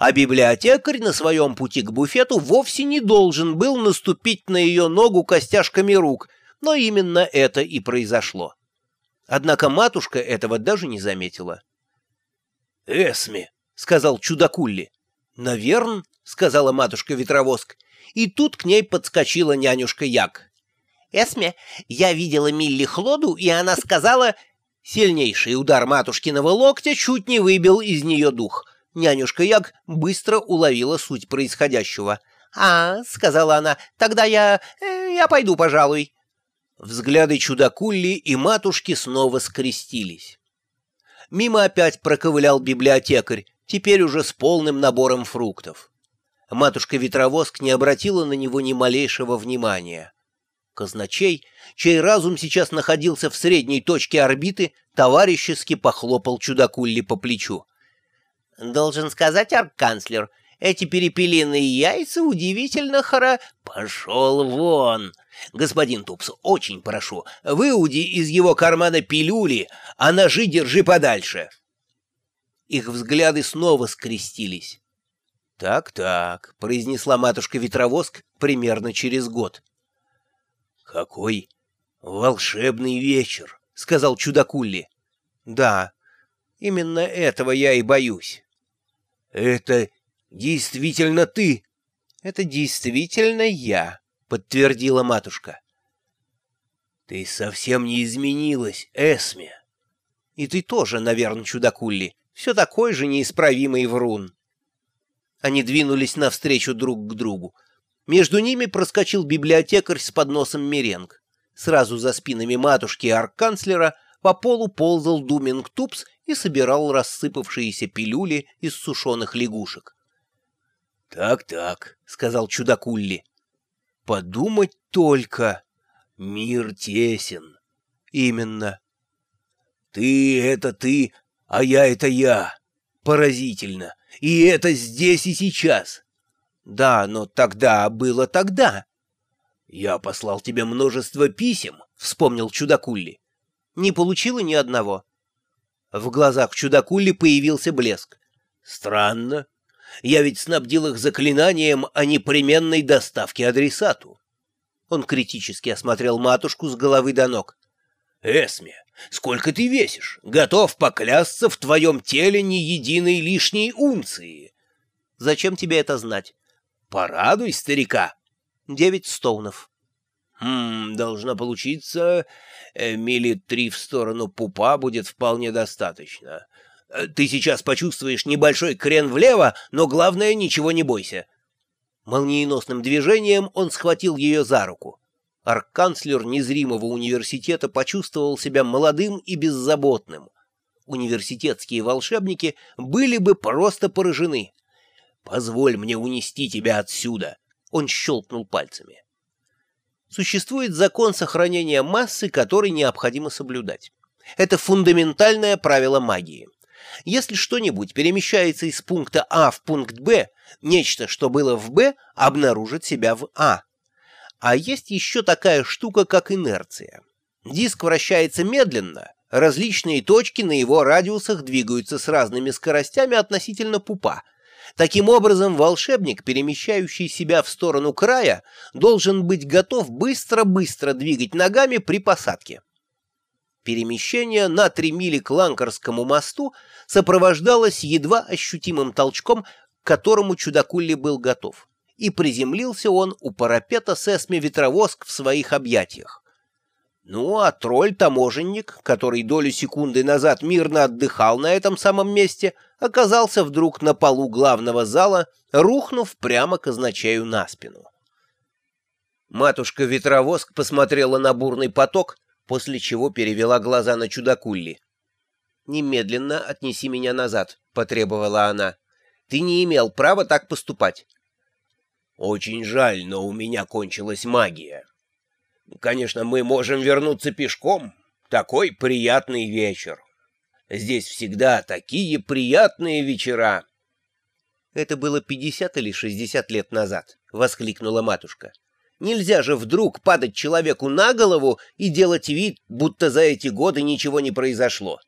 а библиотекарь на своем пути к буфету вовсе не должен был наступить на ее ногу костяшками рук, но именно это и произошло. Однако матушка этого даже не заметила. «Эсме», — сказал чудакулли. «Наверн», — сказала матушка-ветровоск, и тут к ней подскочила нянюшка Як. «Эсме, я видела Милли Хлоду, и она сказала...» Сильнейший удар матушкиного локтя чуть не выбил из нее дух. Нянюшка Яг быстро уловила суть происходящего. «А, — сказала она, — тогда я... Э, я пойду, пожалуй». Взгляды чудакулли и матушки снова скрестились. Мимо опять проковылял библиотекарь, теперь уже с полным набором фруктов. Матушка-ветровоск не обратила на него ни малейшего внимания. Казначей, чей разум сейчас находился в средней точке орбиты, товарищески похлопал чудакулли по плечу. «Должен сказать, арканцлер, эти перепелиные яйца удивительно хоро...» «Пошел вон!» «Господин Тупс, очень прошу, выуди из его кармана пилюли, а ножи держи подальше!» Их взгляды снова скрестились. «Так-так», — произнесла матушка-ветровоск примерно через год. «Какой волшебный вечер!» — сказал чудакулли. «Да, именно этого я и боюсь». «Это действительно ты?» «Это действительно я», — подтвердила матушка. «Ты совсем не изменилась, Эсме». «И ты тоже, наверное, чудакулли, все такой же неисправимый врун». Они двинулись навстречу друг к другу. Между ними проскочил библиотекарь с подносом меренг. Сразу за спинами матушки и арканцлера по полу ползал Думинг Тупс и собирал рассыпавшиеся пилюли из сушеных лягушек. «Так-так», — сказал чудакулли. «Подумать только. Мир тесен. Именно. Ты — это ты, а я — это я. Поразительно. И это здесь и сейчас. Да, но тогда было тогда. Я послал тебе множество писем, вспомнил чудакулли. Не получила ни одного. В глазах чудакулли появился блеск. Странно. Я ведь снабдил их заклинанием о непременной доставке адресату. Он критически осмотрел матушку с головы до ног. «Эсме, сколько ты весишь? Готов поклясться в твоем теле ни единой лишней унции». «Зачем тебе это знать?» Порадуй старика. Девять стоунов. Хм, должно получиться... Э, мили три в сторону пупа будет вполне достаточно. Э, ты сейчас почувствуешь небольшой крен влево, но главное, ничего не бойся. Молниеносным движением он схватил ее за руку. Арканцлер незримого университета почувствовал себя молодым и беззаботным. Университетские волшебники были бы просто поражены. Позволь мне унести тебя отсюда. Он щелкнул пальцами. Существует закон сохранения массы, который необходимо соблюдать. Это фундаментальное правило магии. Если что-нибудь перемещается из пункта А в пункт Б, нечто, что было в Б, обнаружит себя в А. А есть еще такая штука, как инерция. Диск вращается медленно, различные точки на его радиусах двигаются с разными скоростями относительно пупа – Таким образом, волшебник, перемещающий себя в сторону края, должен быть готов быстро-быстро двигать ногами при посадке. Перемещение на три мили к Ланкарскому мосту сопровождалось едва ощутимым толчком, к которому чудакулли был готов, и приземлился он у парапета с эсми ветровоск в своих объятиях. Ну, а тролль-таможенник, который долю секунды назад мирно отдыхал на этом самом месте, оказался вдруг на полу главного зала, рухнув прямо казначею на спину. Матушка-ветровоск посмотрела на бурный поток, после чего перевела глаза на чудакулли. «Немедленно отнеси меня назад», — потребовала она. «Ты не имел права так поступать». «Очень жаль, но у меня кончилась магия», Конечно, мы можем вернуться пешком. Такой приятный вечер. Здесь всегда такие приятные вечера. Это было пятьдесят или шестьдесят лет назад, — воскликнула матушка. Нельзя же вдруг падать человеку на голову и делать вид, будто за эти годы ничего не произошло.